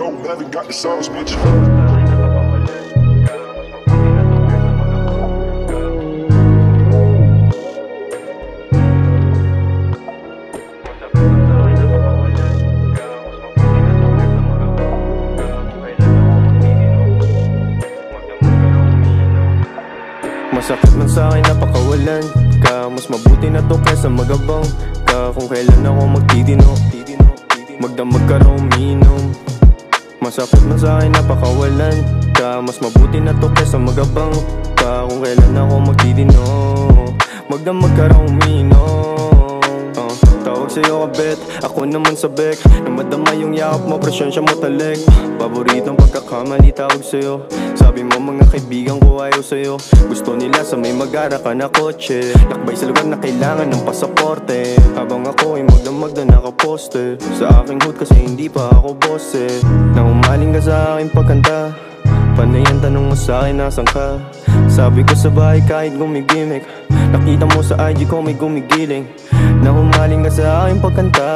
Yo, Melvin got the sauce, bitch. Masakit man sa akin napakawalan ka. Mas mabuti na to kaysa magabang ka. Kung kailan ako magtitino Magdamag ka raw uminom Masakit man sa akin napakawalan ka. Mas mabuti na to kaysa magabang ka. Kung kailan ako magtitino Magdamag ka raw Tawag sa'yo kabet, ako naman sa bek. Na madama yung yakap mo, presensya mo taleg Paboritong pagkakamali tawag sa'yo. Sabi mo mga kaibigan ko ayaw sa'yo. Gusto nila sa may magara ka na kotse. Lakbay sa lugar na kailangan ng pasaporte. Habang ako ay magdamag na nakaposte. Sa aking hood kasi hindi pa ako boss eh Nang umaling ka sa aking pagkanta. Panay ang tanong mo sa akin nasan ka? Sabi ko sa bahay kahit gumigimik. Nakita mo sa IG ko may gumigiling Na humaling ka sa aking pagkanta.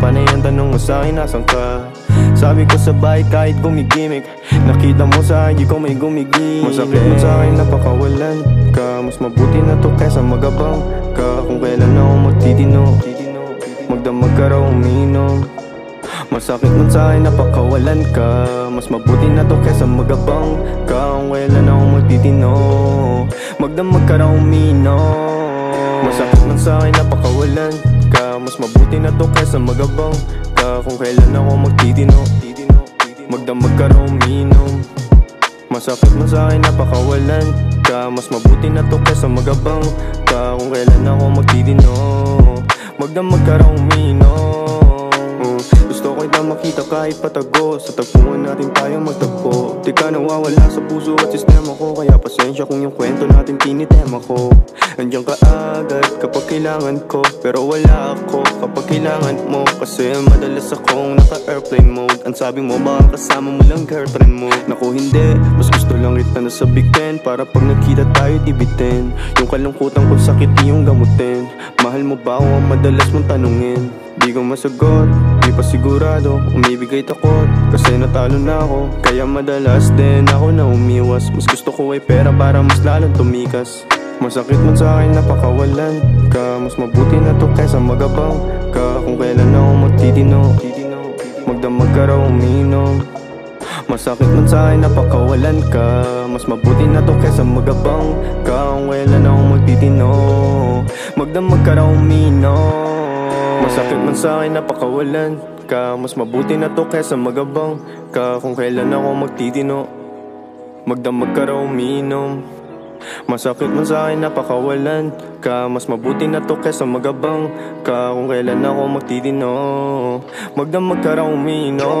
Panay ang tanong mo sa akin nasan ka? Sabi ko sa bahay kahit gumigimik Nakita mo sa IG ko may gumigiling Masakit. Mo sa akin napakawalan ka Mas mabuti na to kaysa magabang ka. Kung kailan ako magtitino Magdamag ka raw uminom Masakit man sa akin napakawalan ka. Mas mabuti na to kaysa magabang ka. Kung kailan ako magtitino Magdamag ka raw uminom Masakit man sa akin napakawalan ka. Mas mabuti na to kaysa magabang ka. Kung kailan ako magtitino Magdamag ka raw uminom Masakit man sa akin napakawalan ka. Mas mabuti na to kaysa magabang ka. Kung kailan ako magtitino Magdamag ka raw uminom Gusto ko na makita kahit patago. Sa tagpuan natin tayo magtagpo. Di ka nawawala sa puso at sistema pasensya kung yung kwento natin tinitema ko Andiyan ka agad kapag kailangan ko Pero wala ako kapag kailangan mo. Kasi madalas akong naka-airplane mode. Ang sabi mo baka kasama mo lang girlfriend mo. Naku hindi, mas gusto lang kita na sabitin Para pag nagkita tayo dibitin Yung kalungkutan ko sakit yung gamutin. Mahal mo ba ang madalas mong tanungin Di ko masagot, di pa sigurado Umibigay takot, kasi natalo na ako Kaya madalas din ako na umiwas. Mas gusto ko ay pera para mas lalong tumikas. Masakit man sa akin napakawalan ka. Mas mabuti na to kaysa magabang ka. Kung kailan ako magtitino Magdamag ka raw uminom Masakit man sa akin napakawalan ka. Mas mabuti na to kaysa magabang ka. Kung kailan ako magtitino Magdamag ka raw uminom Masakit man sa akin napakawalan ka. Mas mabuti na to kaysa magabang ka. Kung kailan ako magtitino Magdamag ka raw uminom Masakit man sa akin napakawalan ka. Mas mabuti na to kaysa magabang ka. Kung kailan ako magtitino Magdamag ka raw Yo,